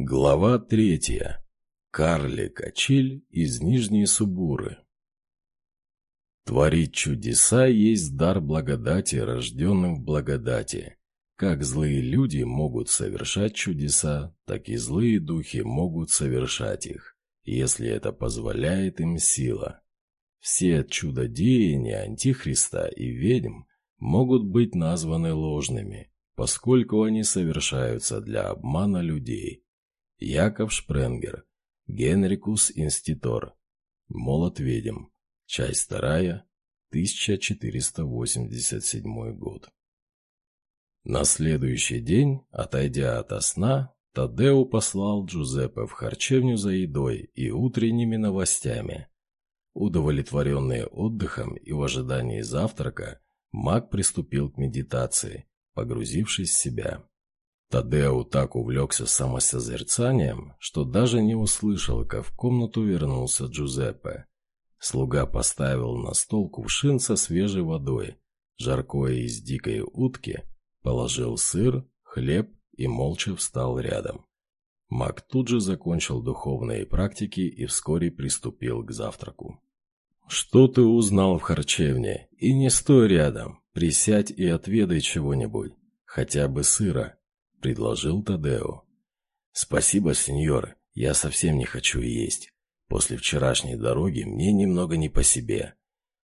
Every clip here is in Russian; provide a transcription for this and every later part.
Глава третья. Карлик Ачиль из Нижней Субуры. Творить чудеса есть дар благодати, рожденным в благодати. Как злые люди могут совершать чудеса, так и злые духи могут совершать их, если это позволяет им сила. Все чудодеяния Антихриста и ведьм могут быть названы ложными, поскольку они совершаются для обмана людей – Яков Шпренгер. Генрикус Инститор. Молот ведьм. Часть вторая. 1487 год. На следующий день, отойдя от сна, Тадео послал Джузеппе в харчевню за едой и утренними новостями. Удовлетворенный отдыхом и в ожидании завтрака, маг приступил к медитации, погрузившись в себя. Тадео так увлекся самосозерцанием, что даже не услышал, как в комнату вернулся Джузеппе. Слуга поставил на стол кувшин со свежей водой, жаркое из дикой утки, положил сыр, хлеб и молча встал рядом. Маг тут же закончил духовные практики и вскоре приступил к завтраку. «Что ты узнал в харчевне? И не стой рядом, присядь и отведай чего-нибудь, хотя бы сыра», — предложил Тадео. «Спасибо, сеньор, я совсем не хочу есть. После вчерашней дороги мне немного не по себе.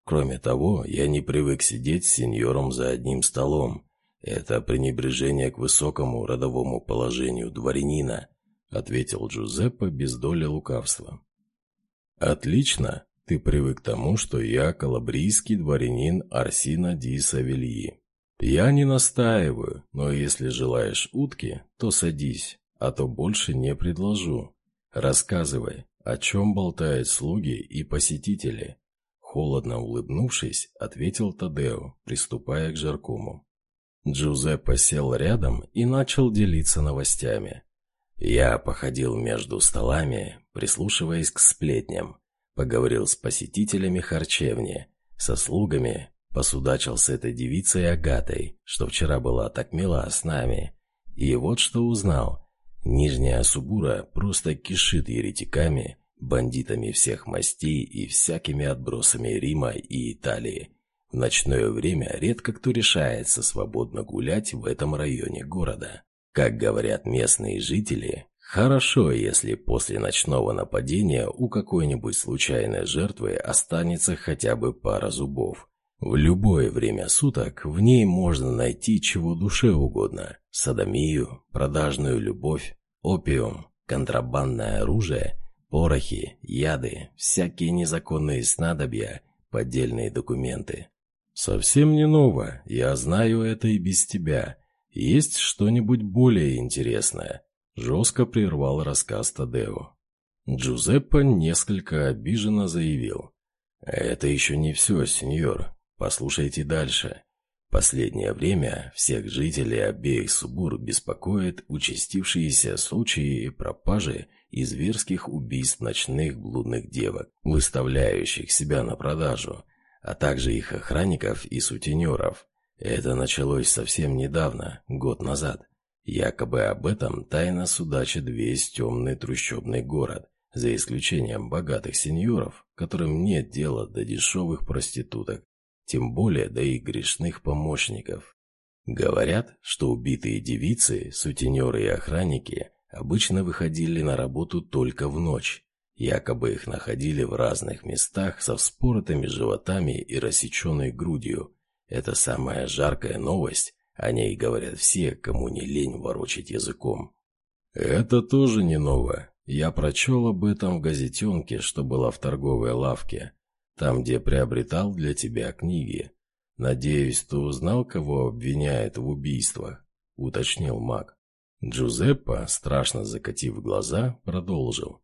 Кроме того, я не привык сидеть с сеньором за одним столом. Это пренебрежение к высокому родовому положению дворянина», — ответил Джузеппе без доли лукавства. «Отлично, ты привык к тому, что я калабрийский дворянин Арсина ди Савельи. «Я не настаиваю, но если желаешь утки, то садись, а то больше не предложу. Рассказывай, о чем болтают слуги и посетители». Холодно улыбнувшись, ответил Тадео, приступая к жаркому. Джузеппе сел рядом и начал делиться новостями. Я походил между столами, прислушиваясь к сплетням, поговорил с посетителями харчевни, со слугами, Посудачил с этой девицей Агатой, что вчера была так мила с нами. И вот что узнал. Нижняя Субура просто кишит еретиками, бандитами всех мастей и всякими отбросами Рима и Италии. В ночное время редко кто решается свободно гулять в этом районе города. Как говорят местные жители, хорошо, если после ночного нападения у какой-нибудь случайной жертвы останется хотя бы пара зубов. В любое время суток в ней можно найти чего душе угодно. Садомию, продажную любовь, опиум, контрабандное оружие, порохи, яды, всякие незаконные снадобья, поддельные документы. Совсем не ново, я знаю это и без тебя. Есть что-нибудь более интересное? Жестко прервал рассказ Тадео. Джузеппе несколько обиженно заявил. «Это еще не все, сеньор. Послушайте дальше. Последнее время всех жителей обеих субур беспокоят участившиеся случаи пропажи и зверских убийств ночных блудных девок, выставляющих себя на продажу, а также их охранников и сутенеров. Это началось совсем недавно, год назад. Якобы об этом тайно судачит весь темный трущобный город, за исключением богатых сеньоров, которым нет дела до дешевых проституток тем более до их грешных помощников. Говорят, что убитые девицы, сутенеры и охранники обычно выходили на работу только в ночь. Якобы их находили в разных местах со вспоротыми животами и рассеченной грудью. Это самая жаркая новость, о ней говорят все, кому не лень ворочать языком. Это тоже не ново. Я прочел об этом в газетенке, что была в торговой лавке. Там, где приобретал для тебя книги. Надеюсь, ты узнал, кого обвиняют в убийствах?» — уточнил маг. Джузеппе, страшно закатив глаза, продолжил.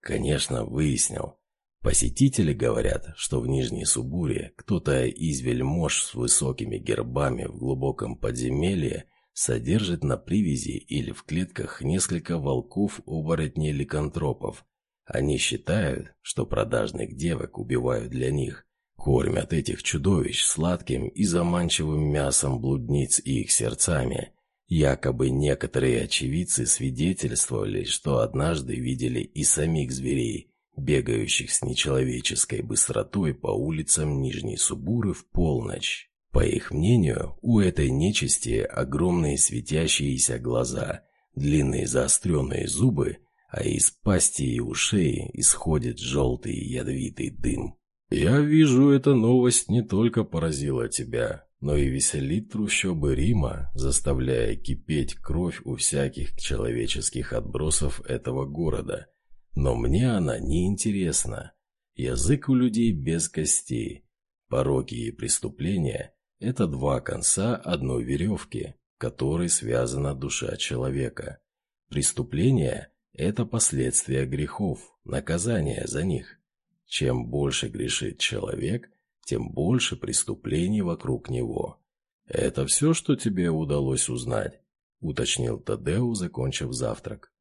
«Конечно, выяснил. Посетители говорят, что в Нижней Субуре кто-то из вельмож с высокими гербами в глубоком подземелье содержит на привязи или в клетках несколько волков-оборотней-ликантропов, они считают, что продажных девок убивают для них, кормят этих чудовищ сладким и заманчивым мясом блудниц и их сердцами. Якобы некоторые очевидцы свидетельствовали, что однажды видели и самих зверей, бегающих с нечеловеческой быстротой по улицам Нижней Субуры в полночь. По их мнению, у этой нечисти огромные светящиеся глаза, длинные заостренные зубы, а из пасти и ушей исходит желтый ядовитый дым. «Я вижу, эта новость не только поразила тебя, но и веселит трущобы Рима, заставляя кипеть кровь у всяких человеческих отбросов этого города. Но мне она не интересна. Язык у людей без костей. Пороки и преступления – это два конца одной веревки, которой связана душа человека. Преступления – это последствия грехов, наказание за них. Чем больше грешит человек, тем больше преступлений вокруг него. «Это все, что тебе удалось узнать?» – уточнил Тадеу, закончив завтрак.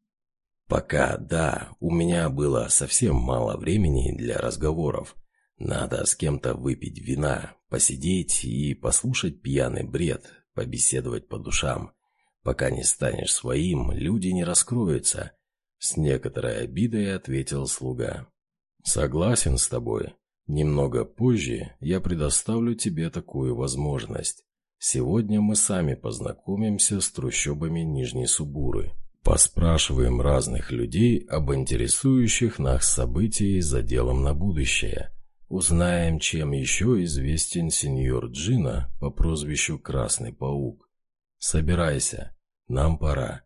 «Пока да, у меня было совсем мало времени для разговоров. Надо с кем-то выпить вина, посидеть и послушать пьяный бред, побеседовать по душам. Пока не станешь своим, люди не раскроются», – с некоторой обидой ответил слуга. «Согласен с тобой. Немного позже я предоставлю тебе такую возможность. Сегодня мы сами познакомимся с трущобами Нижней Субуры. Поспрашиваем разных людей об интересующих нас событиях за делом на будущее. Узнаем, чем еще известен сеньор Джина по прозвищу Красный Паук. Собирайся, нам пора.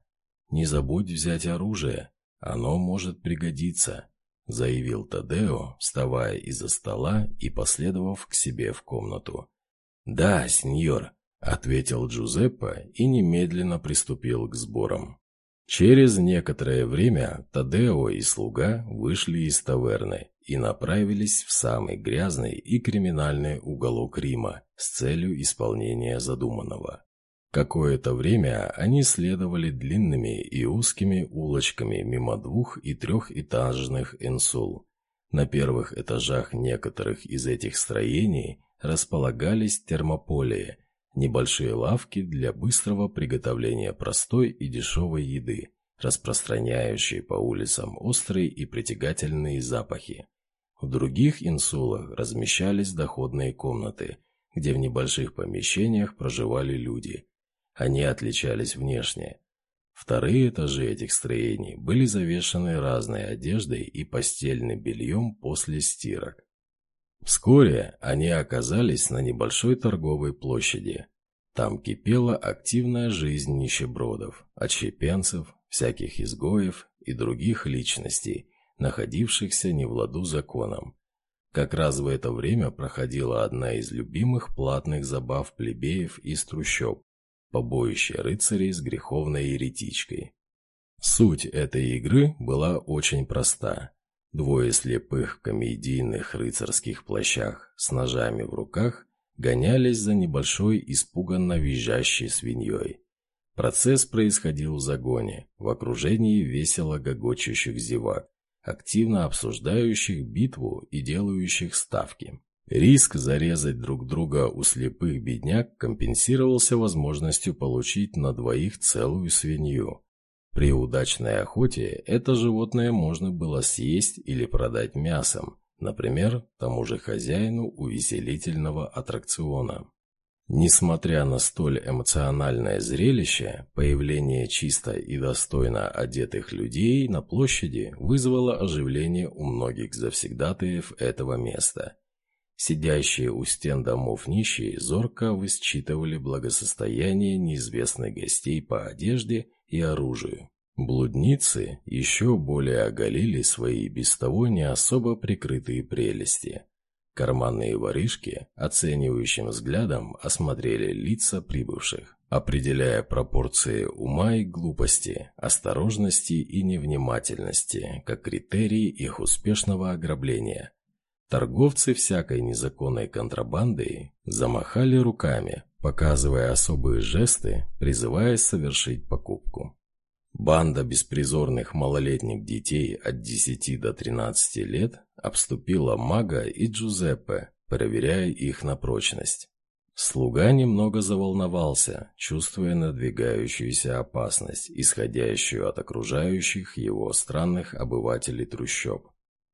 Не забудь взять оружие, оно может пригодиться заявил Тадео, вставая из-за стола и последовав к себе в комнату. «Да, сеньор», — ответил Джузеппе и немедленно приступил к сборам. Через некоторое время Тадео и слуга вышли из таверны и направились в самый грязный и криминальный уголок Рима с целью исполнения задуманного. Какое-то время они следовали длинными и узкими улочками мимо двух- и трехэтажных инсул. На первых этажах некоторых из этих строений располагались термополии, небольшие лавки для быстрого приготовления простой и дешевой еды, распространяющие по улицам острые и притягательные запахи. В других инсулах размещались доходные комнаты, где в небольших помещениях проживали люди – они отличались внешне. Вторые этажи этих строений были завешаны разной одеждой и постельным бельем после стирок. Вскоре они оказались на небольшой торговой площади. Там кипела активная жизнь нищебродов, отщепенцев, всяких изгоев и других личностей, находившихся не в ладу законом. Как раз в это время проходила одна из любимых платных забав плебеев из трущоб побоище рыцарей с греховной еретичкой. Суть этой игры была очень проста. Двое слепых комедийных рыцарских плащах с ножами в руках гонялись за небольшой испуганно визжащей свиньей. Процесс происходил в загоне, в окружении весело гогочущих зевак, активно обсуждающих битву и делающих ставки. Риск зарезать друг друга у слепых бедняк компенсировался возможностью получить на двоих целую свинью. При удачной охоте это животное можно было съесть или продать мясом, например, тому же хозяину увеселительного аттракциона. Несмотря на столь эмоциональное зрелище, появление чисто и достойно одетых людей на площади вызвало оживление у многих завсегдатаев этого места – Сидящие у стен домов нищие зорко высчитывали благосостояние неизвестных гостей по одежде и оружию. Блудницы еще более оголили свои без того не особо прикрытые прелести. Карманные воришки оценивающим взглядом осмотрели лица прибывших, определяя пропорции ума и глупости, осторожности и невнимательности как критерии их успешного ограбления – Торговцы всякой незаконной контрабандой замахали руками, показывая особые жесты, призывая совершить покупку. Банда беспризорных малолетних детей от 10 до 13 лет обступила Мага и Джузеппе, проверяя их на прочность. Слуга немного заволновался, чувствуя надвигающуюся опасность, исходящую от окружающих его странных обывателей трущоб.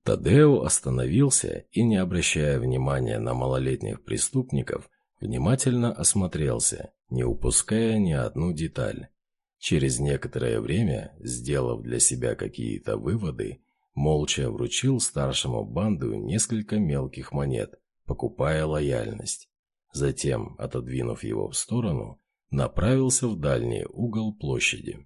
Тадео остановился и, не обращая внимания на малолетних преступников, внимательно осмотрелся, не упуская ни одну деталь. Через некоторое время, сделав для себя какие-то выводы, молча вручил старшему банду несколько мелких монет, покупая лояльность. Затем, отодвинув его в сторону, направился в дальний угол площади.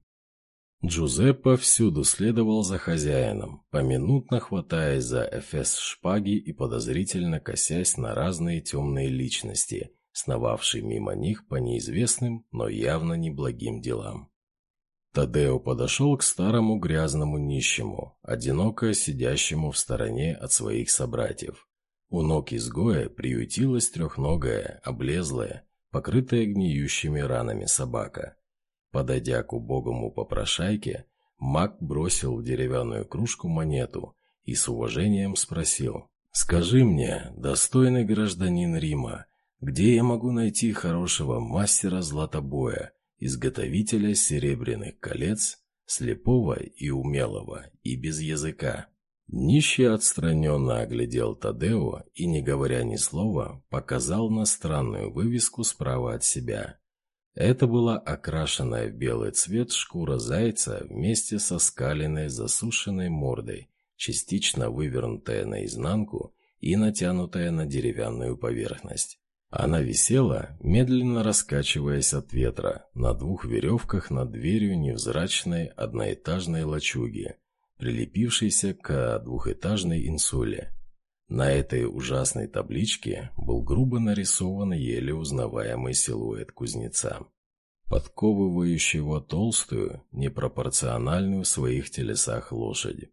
Джузеппе всюду следовал за хозяином, поминутно хватаясь за эфес шпаги и подозрительно косясь на разные темные личности, сновавшие мимо них по неизвестным, но явно неблагим делам. Тадео подошел к старому грязному нищему, одиноко сидящему в стороне от своих собратьев. У ног изгоя приютилась трехногая, облезлая, покрытая гниющими ранами собака – Подойдя к убогому попрошайке, маг бросил в деревянную кружку монету и с уважением спросил. «Скажи мне, достойный гражданин Рима, где я могу найти хорошего мастера златобоя, изготовителя серебряных колец, слепого и умелого, и без языка?» Нищий отстраненно оглядел Тадео и, не говоря ни слова, показал на странную вывеску справа от себя. Это была окрашенная в белый цвет шкура зайца вместе со скаленной засушенной мордой, частично вывернутая наизнанку и натянутая на деревянную поверхность. Она висела, медленно раскачиваясь от ветра, на двух веревках над дверью невзрачной одноэтажной лачуги, прилепившейся к двухэтажной инсуле. На этой ужасной табличке был грубо нарисован еле узнаваемый силуэт кузнеца, подковывающего толстую, непропорциональную в своих телесах лошадь.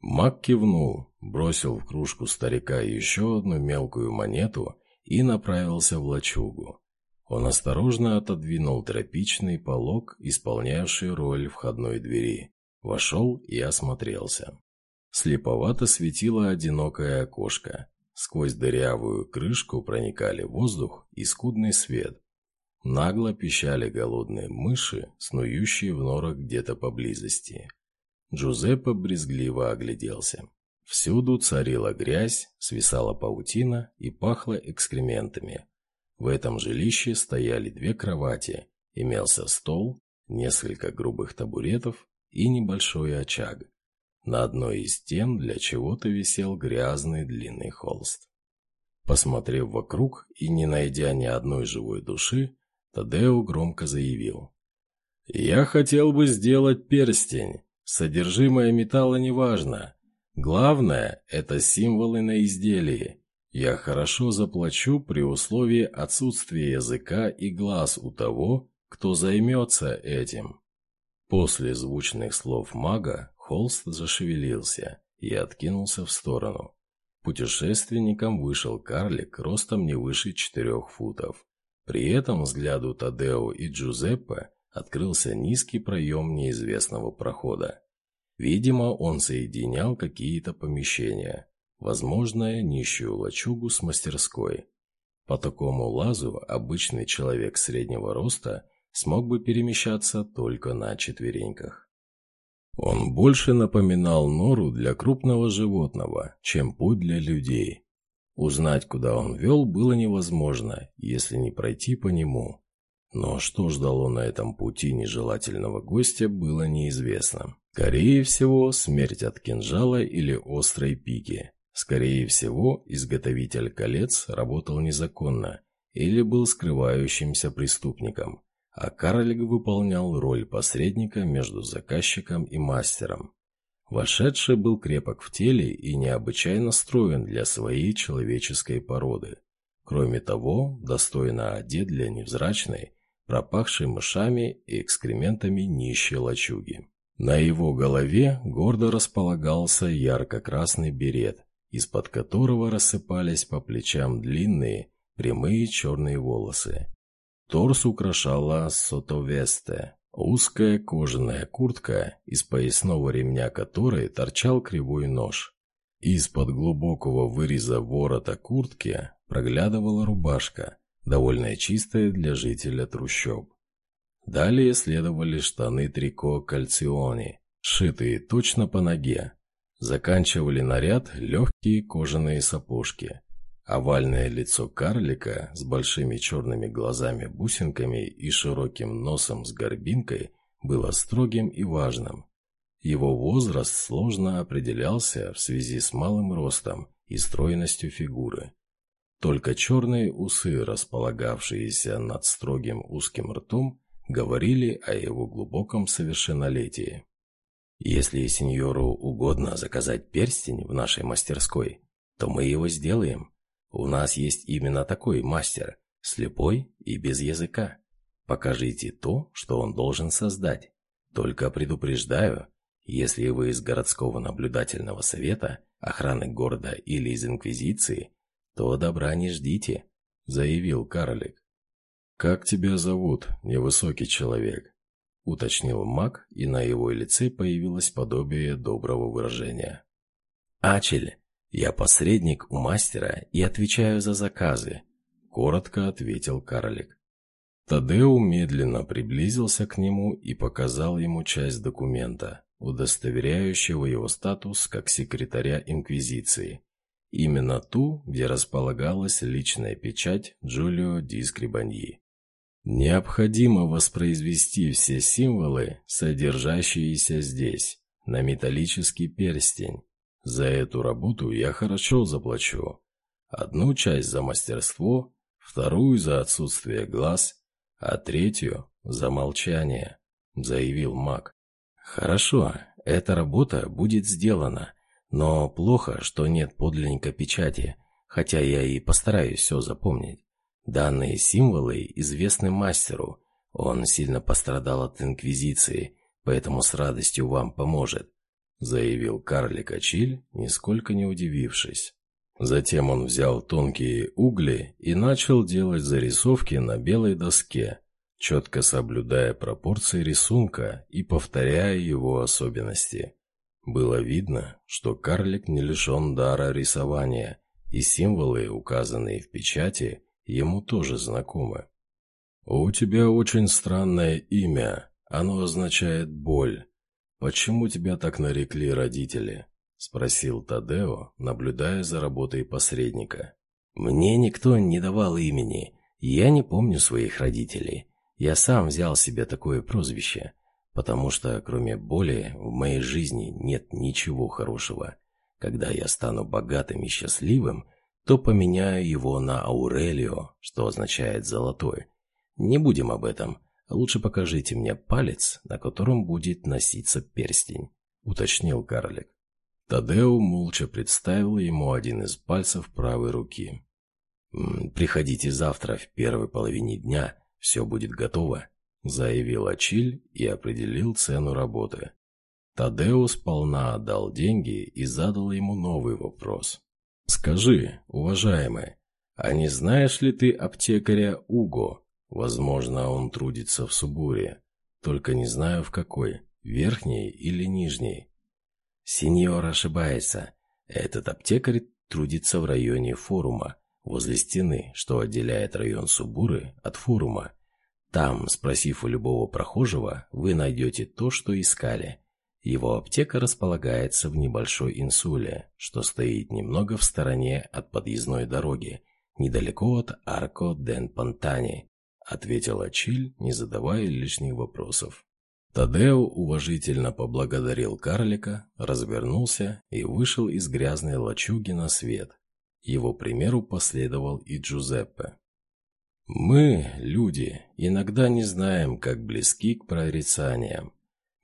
Мак кивнул, бросил в кружку старика еще одну мелкую монету и направился в лачугу. Он осторожно отодвинул тропичный полог, исполнявший роль входной двери, вошел и осмотрелся. Слеповато светило одинокое окошко. Сквозь дырявую крышку проникали воздух и скудный свет. Нагло пищали голодные мыши, снующие в норах где-то поблизости. Джузеппе брезгливо огляделся. Всюду царила грязь, свисала паутина и пахло экскрементами. В этом жилище стояли две кровати, имелся стол, несколько грубых табуретов и небольшой очаг. На одной из стен для чего-то висел грязный длинный холст. Посмотрев вокруг и не найдя ни одной живой души, Тадео громко заявил. «Я хотел бы сделать перстень. Содержимое металла не важно. Главное – это символы на изделии. Я хорошо заплачу при условии отсутствия языка и глаз у того, кто займется этим». После звучных слов мага Холст зашевелился и откинулся в сторону. Путешественником вышел карлик ростом не выше четырех футов. При этом взгляду Тадео и Джузеппе открылся низкий проем неизвестного прохода. Видимо, он соединял какие-то помещения, возможно, нищую лачугу с мастерской. По такому лазу обычный человек среднего роста смог бы перемещаться только на четвереньках. Он больше напоминал нору для крупного животного, чем путь для людей. Узнать, куда он вел, было невозможно, если не пройти по нему. Но что ждало на этом пути нежелательного гостя, было неизвестно. Скорее всего, смерть от кинжала или острой пики. Скорее всего, изготовитель колец работал незаконно или был скрывающимся преступником а карлик выполнял роль посредника между заказчиком и мастером. Вошедший был крепок в теле и необычайно строен для своей человеческой породы. Кроме того, достойно одет для невзрачной, пропахшей мышами и экскрементами нищей лачуги. На его голове гордо располагался ярко-красный берет, из-под которого рассыпались по плечам длинные, прямые черные волосы. Торс украшала сотовесте, узкая кожаная куртка, из поясного ремня которой торчал кривой нож. Из-под глубокого выреза ворота куртки проглядывала рубашка, довольно чистое для жителя трущоб. Далее следовали штаны трико кальциони, сшитые точно по ноге. Заканчивали наряд легкие кожаные сапожки. Овальное лицо карлика с большими черными глазами-бусинками и широким носом с горбинкой было строгим и важным. Его возраст сложно определялся в связи с малым ростом и стройностью фигуры. Только черные усы, располагавшиеся над строгим узким ртом, говорили о его глубоком совершеннолетии. «Если сеньору угодно заказать перстень в нашей мастерской, то мы его сделаем. У нас есть именно такой мастер, слепой и без языка. Покажите то, что он должен создать. Только предупреждаю, если вы из городского наблюдательного совета, охраны города или из Инквизиции, то добра не ждите», — заявил карлик. «Как тебя зовут, невысокий человек?» — уточнил маг, и на его лице появилось подобие доброго выражения. «Ачель, я посредник у мастера и отвечаю за заказы», — коротко ответил карлик. Тадеу медленно приблизился к нему и показал ему часть документа, удостоверяющего его статус как секретаря Инквизиции. Именно ту, где располагалась личная печать Джулио Ди Скрибаньи. Необходимо воспроизвести все символы, содержащиеся здесь, на металлический перстень. За эту работу я хорошо заплачу. Одну часть за мастерство, вторую за отсутствие глаз, а третью за молчание, заявил маг. Хорошо, эта работа будет сделана, но плохо, что нет подлинника печати, хотя я и постараюсь все запомнить. Данные символы известны мастеру. Он сильно пострадал от Инквизиции, поэтому с радостью вам поможет», — заявил карлик Ачиль, нисколько не удивившись. Затем он взял тонкие угли и начал делать зарисовки на белой доске, четко соблюдая пропорции рисунка и повторяя его особенности. Было видно, что карлик не лишен дара рисования, и символы, указанные в печати, ему тоже знакомы. «У тебя очень странное имя. Оно означает «боль». Почему тебя так нарекли родители?» – спросил Тадео, наблюдая за работой посредника. «Мне никто не давал имени. Я не помню своих родителей. Я сам взял себе такое прозвище, потому что кроме боли в моей жизни нет ничего хорошего. Когда я стану богатым и счастливым, то поменяю его на Аурелио, что означает «золотой». Не будем об этом. Лучше покажите мне палец, на котором будет носиться перстень», — уточнил карлик. Тадео молча представил ему один из пальцев правой руки. «Приходите завтра в первой половине дня, все будет готово», — заявил Ачиль и определил цену работы. Тадео сполна отдал деньги и задал ему новый вопрос. «Скажи, уважаемый, а не знаешь ли ты аптекаря Уго? Возможно, он трудится в Субуре, только не знаю в какой, верхней или нижней». «Сеньор ошибается. Этот аптекарь трудится в районе форума, возле стены, что отделяет район Субуры от форума. Там, спросив у любого прохожего, вы найдете то, что искали. Его аптека располагается в небольшой инсуле, что стоит немного в стороне от подъездной дороги, недалеко от Арко ден Пантани, ответил Ачиль, не задавая лишних вопросов. Тадео уважительно поблагодарил карлика, развернулся и вышел из грязной лачуги на свет. Его примеру последовал и Джузеппе. «Мы, люди, иногда не знаем, как близки к прорицаниям.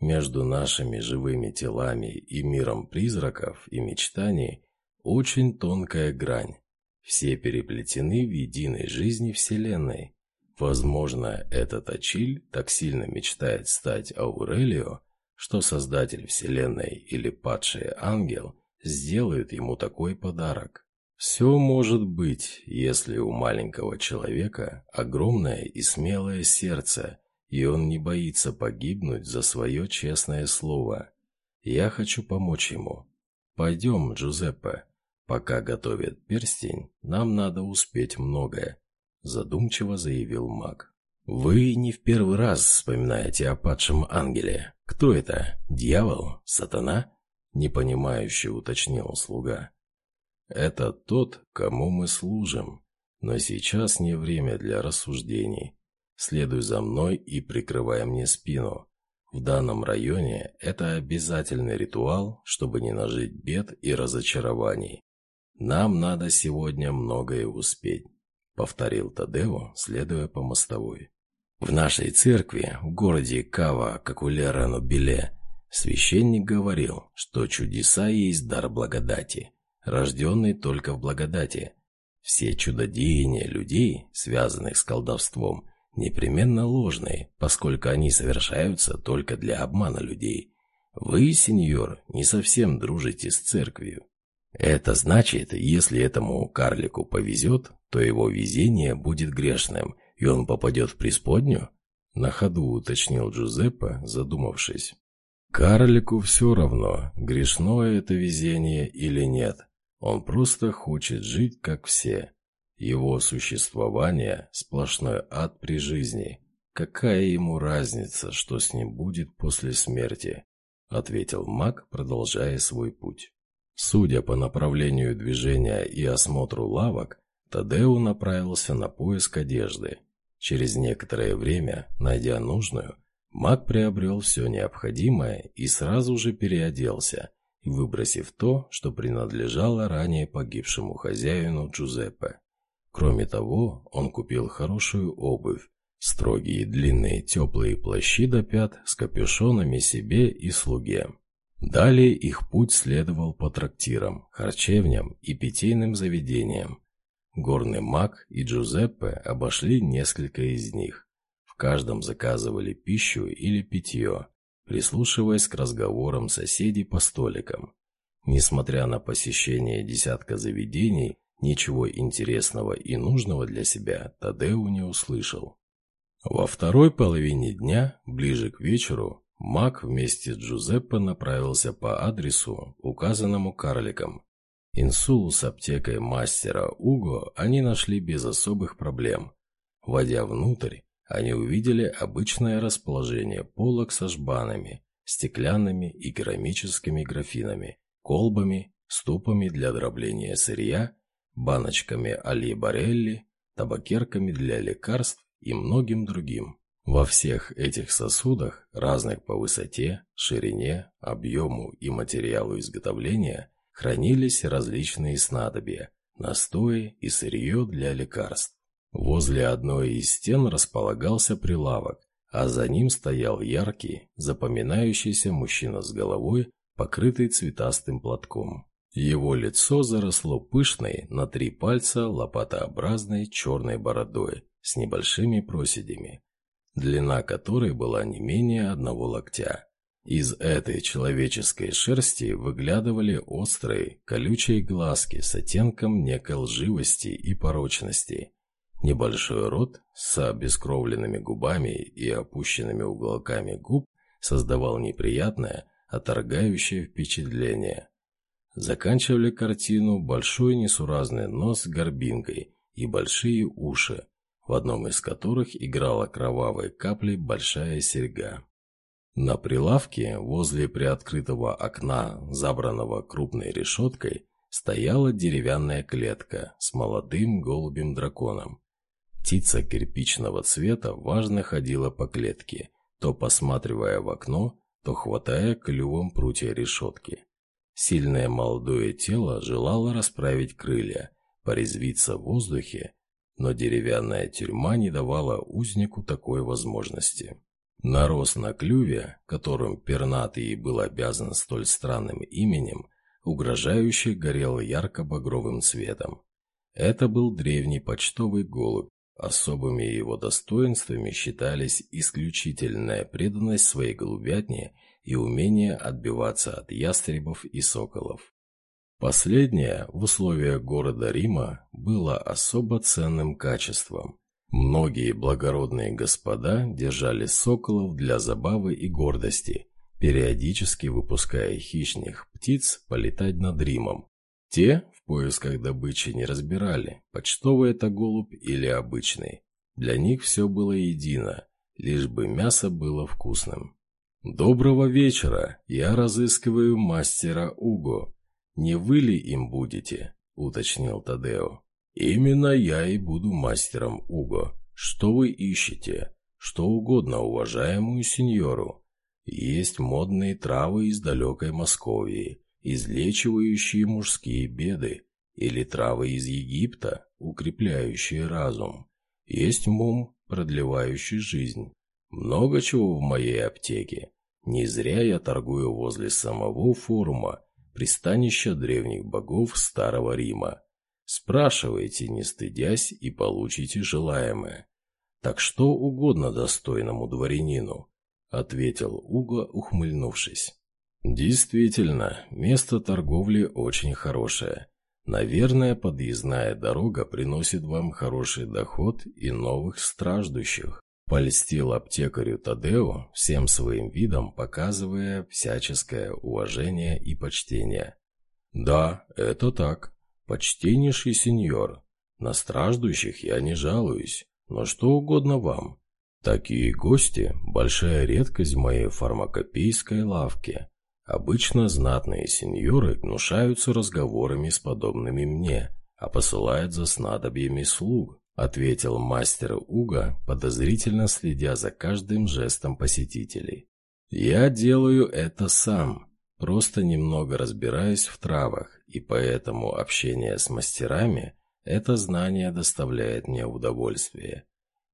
Между нашими живыми телами и миром призраков и мечтаний очень тонкая грань. Все переплетены в единой жизни Вселенной. Возможно, этот Ачиль так сильно мечтает стать Аурелио, что Создатель Вселенной или падший ангел сделают ему такой подарок. Все может быть, если у маленького человека огромное и смелое сердце – и он не боится погибнуть за свое честное слово. Я хочу помочь ему. Пойдем, Джузеппе. Пока готовят перстень, нам надо успеть многое. Задумчиво заявил маг. «Вы не в первый раз вспоминаете о падшем ангеле. Кто это? Дьявол? Сатана?» Непонимающе уточнил слуга. «Это тот, кому мы служим. Но сейчас не время для рассуждений. Следуй за мной и прикрывай мне спину. В данном районе это обязательный ритуал, чтобы не нажить бед и разочарований. Нам надо сегодня многое успеть», — повторил Тадео, следуя по мостовой. В нашей церкви, в городе Кава, Какулера-Нобеле, священник говорил, что чудеса есть дар благодати, рожденный только в благодати. Все чудодеяния людей, связанных с колдовством, непременно ложные, поскольку они совершаются только для обмана людей. Вы, сеньор, не совсем дружите с церковью. Это значит, если этому карлику повезет, то его везение будет грешным – и он попадет в преисподнюю?» На ходу уточнил Джузеппе, задумавшись. «Карлику все равно, грешное это везение или нет. Он просто хочет жить, как все. Его существование – сплошной ад при жизни. Какая ему разница, что с ним будет после смерти?» – ответил маг, продолжая свой путь. Судя по направлению движения и осмотру лавок, Тадеу направился на поиск одежды. Через некоторое время, найдя нужную, маг приобрел все необходимое и сразу же переоделся, выбросив то, что принадлежало ранее погибшему хозяину Джузеппе. Кроме того, он купил хорошую обувь, строгие длинные теплые плащи до пят с капюшонами себе и слуге. Далее их путь следовал по трактирам, харчевням и питейным заведениям, Горный маг и Джузеппе обошли несколько из них. В каждом заказывали пищу или питье, прислушиваясь к разговорам соседей по столикам. Несмотря на посещение десятка заведений, ничего интересного и нужного для себя Тадеу не услышал. Во второй половине дня, ближе к вечеру, маг вместе с Джузеппе направился по адресу, указанному карликом, Инсулу с аптекой мастера Уго они нашли без особых проблем. Войдя внутрь, они увидели обычное расположение полок со жбанами, стеклянными и керамическими графинами, колбами, ступами для дробления сырья, баночками али-барелли, табакерками для лекарств и многим другим. Во всех этих сосудах, разных по высоте, ширине, объему и материалу изготовления, хранились различные снадобья, настои и сырье для лекарств. Возле одной из стен располагался прилавок, а за ним стоял яркий, запоминающийся мужчина с головой, покрытый цветастым платком. Его лицо заросло пышной на три пальца лопатообразной черной бородой с небольшими проседями, длина которой была не менее одного локтя. Из этой человеческой шерсти выглядывали острые, колючие глазки с оттенком некой лживости и порочности. Небольшой рот с обескровленными губами и опущенными уголками губ создавал неприятное, оторгающее впечатление. Заканчивали картину большой несуразный нос с горбинкой и большие уши, в одном из которых играла кровавой каплей большая серьга. На прилавке возле приоткрытого окна, забранного крупной решеткой, стояла деревянная клетка с молодым голубем-драконом. Птица кирпичного цвета важно ходила по клетке, то посматривая в окно, то хватая клювом прутья решетки. Сильное молодое тело желало расправить крылья, порезвиться в воздухе, но деревянная тюрьма не давала узнику такой возможности. Нарост на клюве, которым пернатый был обязан столь странным именем, угрожающе горел ярко-багровым цветом. Это был древний почтовый голубь. Особыми его достоинствами считались исключительная преданность своей голубятне и умение отбиваться от ястребов и соколов. Последнее в условиях города Рима было особо ценным качеством. Многие благородные господа держали соколов для забавы и гордости, периодически выпуская хищных птиц полетать над Римом. Те, в поисках добычи не разбирали, почтовый это голубь или обычный. Для них все было едино, лишь бы мясо было вкусным. «Доброго вечера! Я разыскиваю мастера Уго. Не вы ли им будете?» – уточнил Тадео. «Именно я и буду мастером Уго. Что вы ищете? Что угодно уважаемую сеньору. Есть модные травы из далекой Московии, излечивающие мужские беды, или травы из Египта, укрепляющие разум. Есть мум, продлевающий жизнь. Много чего в моей аптеке. Не зря я торгую возле самого форума, пристанища древних богов Старого Рима. Спрашивайте, не стыдясь, и получите желаемое. Так что угодно достойному дворянину, ответил Уго, ухмыльнувшись. Действительно, место торговли очень хорошее. Наверное, подъездная дорога приносит вам хороший доход и новых страждущих. Польстил аптекарю Тадео, всем своим видом показывая всяческое уважение и почтение. «Да, это так», «Почтеннейший сеньор, на страждущих я не жалуюсь, но что угодно вам. Такие гости – большая редкость в моей фармакопейской лавке. Обычно знатные сеньоры гнушаются разговорами с подобными мне, а посылают за снадобьями слуг», – ответил мастер Уга, подозрительно следя за каждым жестом посетителей. «Я делаю это сам». Просто немного разбираюсь в травах, и поэтому общение с мастерами – это знание доставляет мне удовольствие.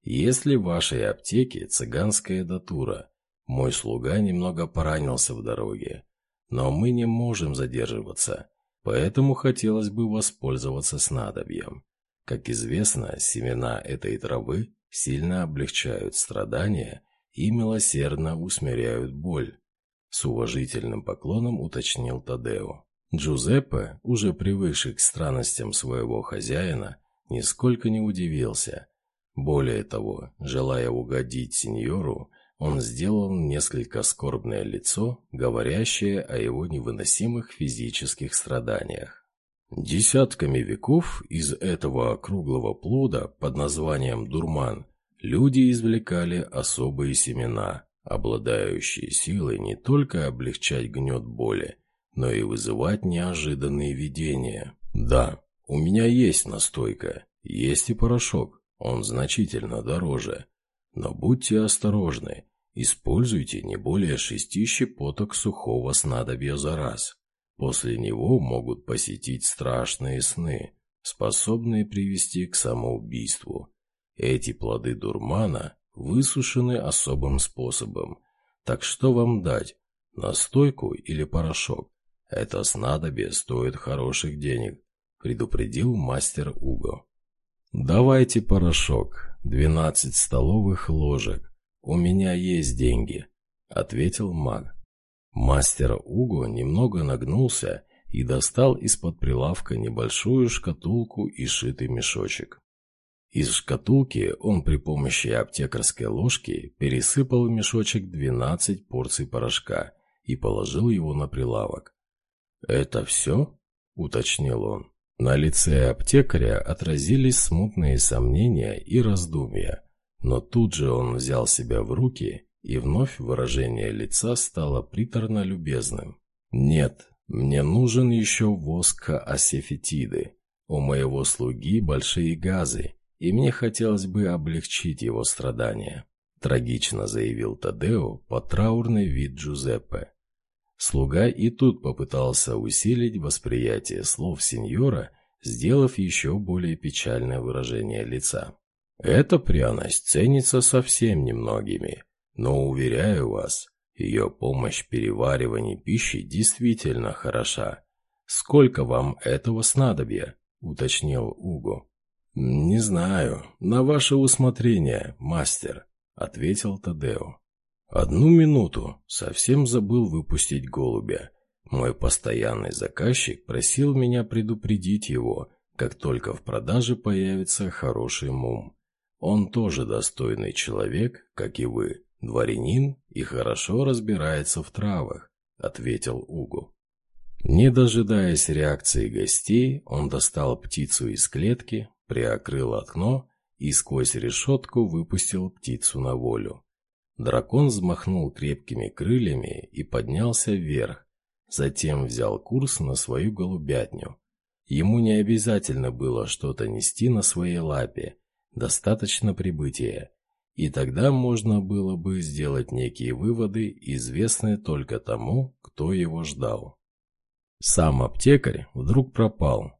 Если в вашей аптеке цыганская датура, мой слуга немного поранился в дороге, но мы не можем задерживаться, поэтому хотелось бы воспользоваться снадобьем. Как известно, семена этой травы сильно облегчают страдания и милосердно усмиряют боль. С уважительным поклоном уточнил Тадео. Джузеппе, уже привыкший к странностям своего хозяина, нисколько не удивился. Более того, желая угодить сеньору, он сделал несколько скорбное лицо, говорящее о его невыносимых физических страданиях. Десятками веков из этого круглого плода под названием дурман люди извлекали особые семена, обладающие силой не только облегчать гнет боли, но и вызывать неожиданные видения. Да, у меня есть настойка, есть и порошок, он значительно дороже. Но будьте осторожны, используйте не более шести щепоток сухого снадобья за раз. После него могут посетить страшные сны, способные привести к самоубийству. Эти плоды дурмана высушены особым способом. Так что вам дать, настойку или порошок? Это снадобье стоит хороших денег, предупредил мастер Уго. Давайте порошок, двенадцать столовых ложек. У меня есть деньги, ответил маг. Мастер Уго немного нагнулся и достал из-под прилавка небольшую шкатулку и шитый мешочек. Из шкатулки он при помощи аптекарской ложки пересыпал в мешочек 12 порций порошка и положил его на прилавок. «Это все?» – уточнил он. На лице аптекаря отразились смутные сомнения и раздумья, но тут же он взял себя в руки, и вновь выражение лица стало приторно-любезным. «Нет, мне нужен еще воск асефетиды. У моего слуги большие газы, и мне хотелось бы облегчить его страдания», – трагично заявил Тадео по траурный вид Джузеппе. Слуга и тут попытался усилить восприятие слов сеньора, сделав еще более печальное выражение лица. «Эта пряность ценится совсем немногими, но, уверяю вас, ее помощь переваривании пищи действительно хороша. Сколько вам этого снадобья?» – уточнил Уго. «Не знаю. На ваше усмотрение, мастер», — ответил Тадео. «Одну минуту. Совсем забыл выпустить голубя. Мой постоянный заказчик просил меня предупредить его, как только в продаже появится хороший мум. Он тоже достойный человек, как и вы, дворянин и хорошо разбирается в травах», — ответил Угу. Не дожидаясь реакции гостей, он достал птицу из клетки, приоткрыл окно и сквозь решетку выпустил птицу на волю. Дракон взмахнул крепкими крыльями и поднялся вверх, затем взял курс на свою голубятню. Ему не обязательно было что-то нести на своей лапе, достаточно прибытия, и тогда можно было бы сделать некие выводы, известные только тому, кто его ждал. Сам аптекарь вдруг пропал,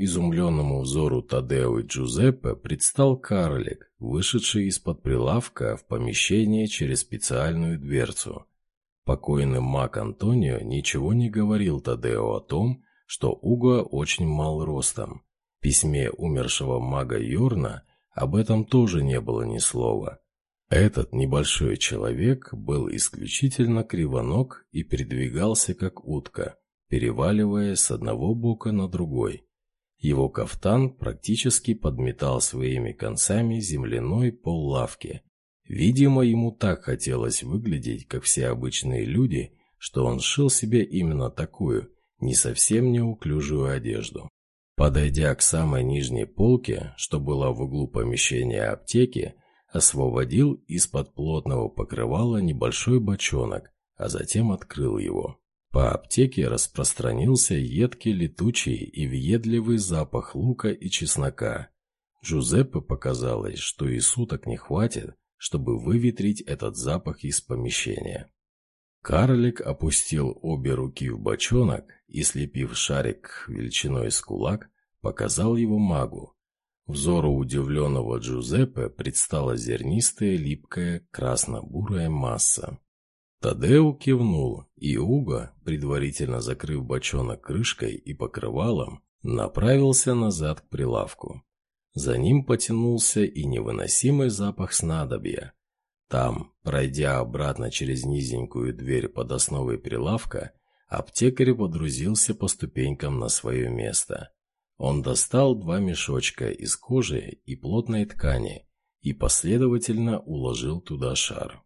Изумленному взору Тадео и Джузеппе предстал карлик, вышедший из-под прилавка в помещение через специальную дверцу. Покойный маг Антонио ничего не говорил Тадео о том, что Уго очень мал ростом. В письме умершего мага Йорна об этом тоже не было ни слова. Этот небольшой человек был исключительно кривоног и передвигался как утка, переваливаясь с одного бока на другой. Его кафтан практически подметал своими концами земляной пол лавки. Видимо, ему так хотелось выглядеть, как все обычные люди, что он сшил себе именно такую, не совсем неуклюжую одежду. Подойдя к самой нижней полке, что была в углу помещения аптеки, освободил из-под плотного покрывала небольшой бочонок, а затем открыл его. По аптеке распространился едкий, летучий и въедливый запах лука и чеснока. Джузеппе показалось, что и суток не хватит, чтобы выветрить этот запах из помещения. Карлик опустил обе руки в бочонок и, слепив шарик величиной с кулак, показал его магу. Взору удивленного Джузеппе предстала зернистая, липкая, красно-бурая масса. Тадеу кивнул, и Уго, предварительно закрыв бочонок крышкой и покрывалом, направился назад к прилавку. За ним потянулся и невыносимый запах снадобья. Там, пройдя обратно через низенькую дверь под основой прилавка, аптекарь подрузился по ступенькам на свое место. Он достал два мешочка из кожи и плотной ткани и последовательно уложил туда шар.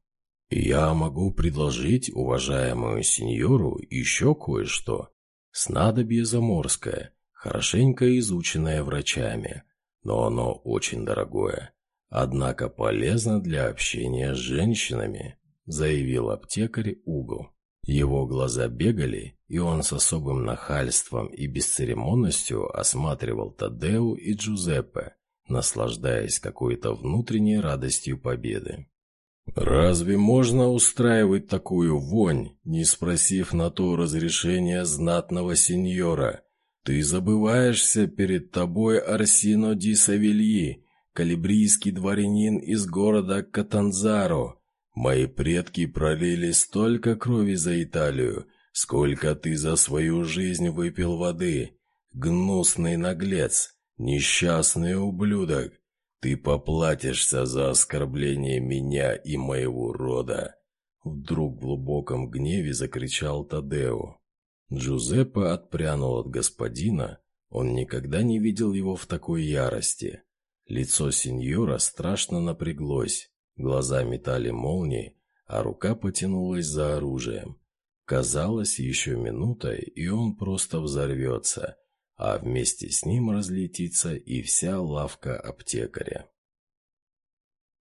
«Я могу предложить уважаемую сеньору еще кое-что. Снадобье заморское, хорошенько изученное врачами, но оно очень дорогое, однако полезно для общения с женщинами», заявил аптекарь Угол. Его глаза бегали, и он с особым нахальством и бесцеремонностью осматривал Тадеу и Джузеппе, наслаждаясь какой-то внутренней радостью победы. «Разве можно устраивать такую вонь, не спросив на то разрешения знатного сеньора? Ты забываешься перед тобой Арсино ди Савильи, калибрийский дворянин из города Катанзаро. Мои предки пролили столько крови за Италию, сколько ты за свою жизнь выпил воды. Гнусный наглец, несчастный ублюдок». «Ты поплатишься за оскорбление меня и моего рода!» Вдруг в глубоком гневе закричал Тадео. Джузеппе отпрянул от господина, он никогда не видел его в такой ярости. Лицо сеньора страшно напряглось, глаза метали молнии, а рука потянулась за оружием. Казалось, еще минута, и он просто взорвется, а вместе с ним разлетится и вся лавка аптекаря.